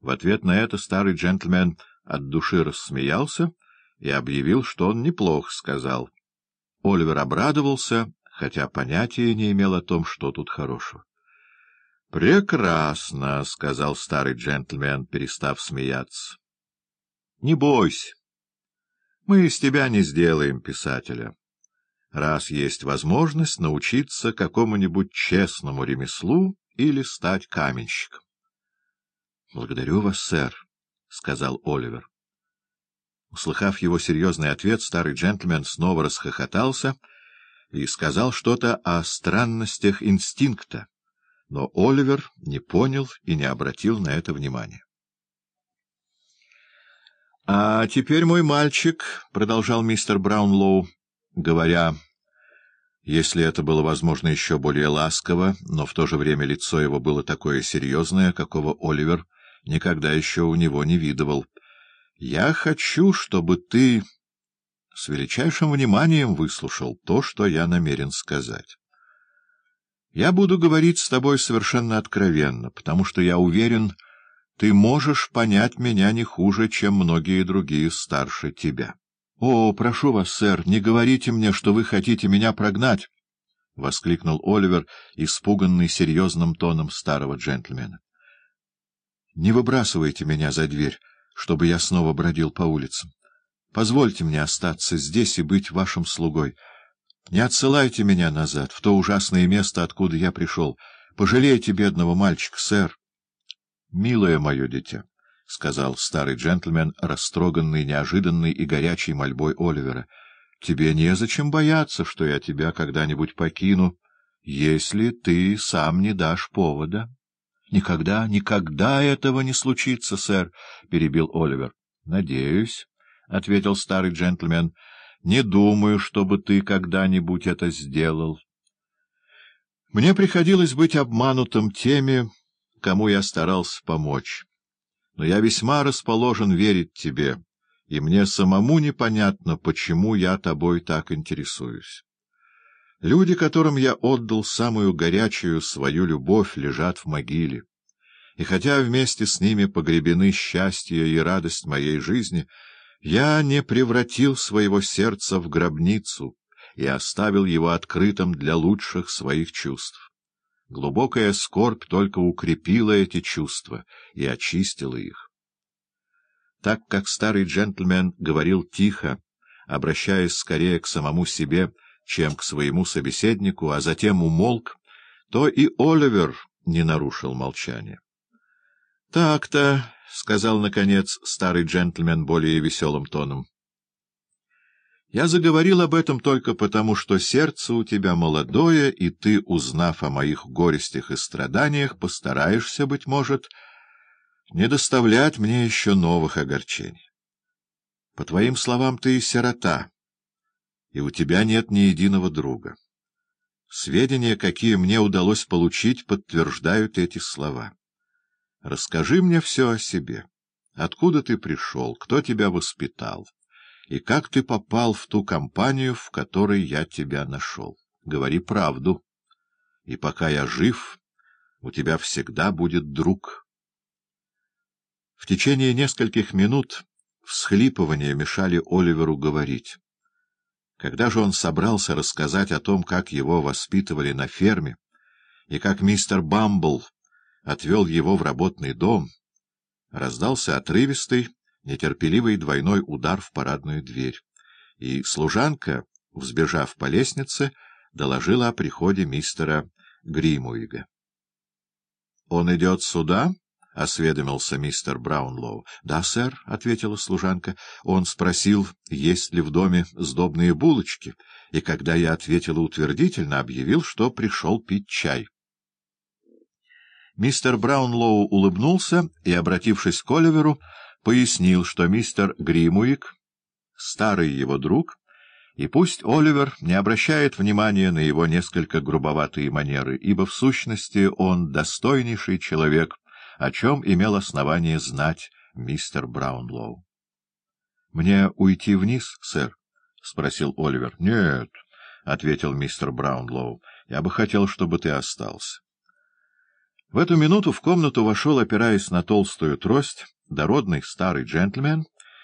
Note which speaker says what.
Speaker 1: В ответ на это старый джентльмен от души рассмеялся и объявил, что он неплохо сказал. Оливер обрадовался, хотя понятия не имел о том, что тут хорошего. — Прекрасно, — сказал старый джентльмен, перестав смеяться. — Не бойся. Мы из тебя не сделаем писателя. Раз есть возможность научиться какому-нибудь честному ремеслу или стать каменщиком. — Благодарю вас, сэр, — сказал Оливер. Услыхав его серьезный ответ, старый джентльмен снова расхохотался и сказал что-то о странностях инстинкта но Оливер не понял и не обратил на это внимания. — А теперь, мой мальчик, — продолжал мистер Браунлоу, говоря, если это было возможно еще более ласково, но в то же время лицо его было такое серьезное, какого Оливер никогда еще у него не видывал, — я хочу, чтобы ты с величайшим вниманием выслушал то, что я намерен сказать. Я буду говорить с тобой совершенно откровенно, потому что я уверен, ты можешь понять меня не хуже, чем многие другие старше тебя. — О, прошу вас, сэр, не говорите мне, что вы хотите меня прогнать! — воскликнул Оливер, испуганный серьезным тоном старого джентльмена. — Не выбрасывайте меня за дверь, чтобы я снова бродил по улицам. Позвольте мне остаться здесь и быть вашим слугой. Не отсылайте меня назад, в то ужасное место, откуда я пришел. Пожалейте бедного мальчика, сэр. — Милое мое дитя, — сказал старый джентльмен, растроганный неожиданной и горячей мольбой Оливера, — тебе незачем бояться, что я тебя когда-нибудь покину, если ты сам не дашь повода. — Никогда, никогда этого не случится, сэр, — перебил Оливер. — Надеюсь, — ответил старый джентльмен, — не думаю, чтобы ты когда-нибудь это сделал. Мне приходилось быть обманутым теми, кому я старался помочь. Но я весьма расположен верить тебе, и мне самому непонятно, почему я тобой так интересуюсь. Люди, которым я отдал самую горячую свою любовь, лежат в могиле. И хотя вместе с ними погребены счастье и радость моей жизни — я не превратил своего сердца в гробницу и оставил его открытым для лучших своих чувств. Глубокая скорбь только укрепила эти чувства и очистила их. Так как старый джентльмен говорил тихо, обращаясь скорее к самому себе, чем к своему собеседнику, а затем умолк, то и Оливер не нарушил молчания. — Так-то, — сказал, наконец, старый джентльмен более веселым тоном. — Я заговорил об этом только потому, что сердце у тебя молодое, и ты, узнав о моих горестях и страданиях, постараешься, быть может, не доставлять мне еще новых огорчений. По твоим словам, ты сирота, и у тебя нет ни единого друга. Сведения, какие мне удалось получить, подтверждают эти слова. Расскажи мне все о себе. Откуда ты пришел, кто тебя воспитал, и как ты попал в ту компанию, в которой я тебя нашел. Говори правду. И пока я жив, у тебя всегда будет друг. В течение нескольких минут всхлипывания мешали Оливеру говорить. Когда же он собрался рассказать о том, как его воспитывали на ферме, и как мистер Бамбл отвел его в работный дом, раздался отрывистый, нетерпеливый двойной удар в парадную дверь, и служанка, взбежав по лестнице, доложила о приходе мистера Гримуига. — Он идет сюда? — осведомился мистер Браунлоу. — Да, сэр, — ответила служанка. Он спросил, есть ли в доме сдобные булочки, и когда я ответила утвердительно, объявил, что пришел пить чай. Мистер Браунлоу улыбнулся и, обратившись к Оливеру, пояснил, что мистер Гримуик — старый его друг, и пусть Оливер не обращает внимания на его несколько грубоватые манеры, ибо в сущности он достойнейший человек, о чем имел основание знать мистер Браунлоу. — Мне уйти вниз, сэр? — спросил Оливер. — Нет, — ответил мистер Браунлоу, — я бы хотел, чтобы ты остался. В эту минуту в комнату вошел, опираясь на толстую трость, дородный старый джентльмен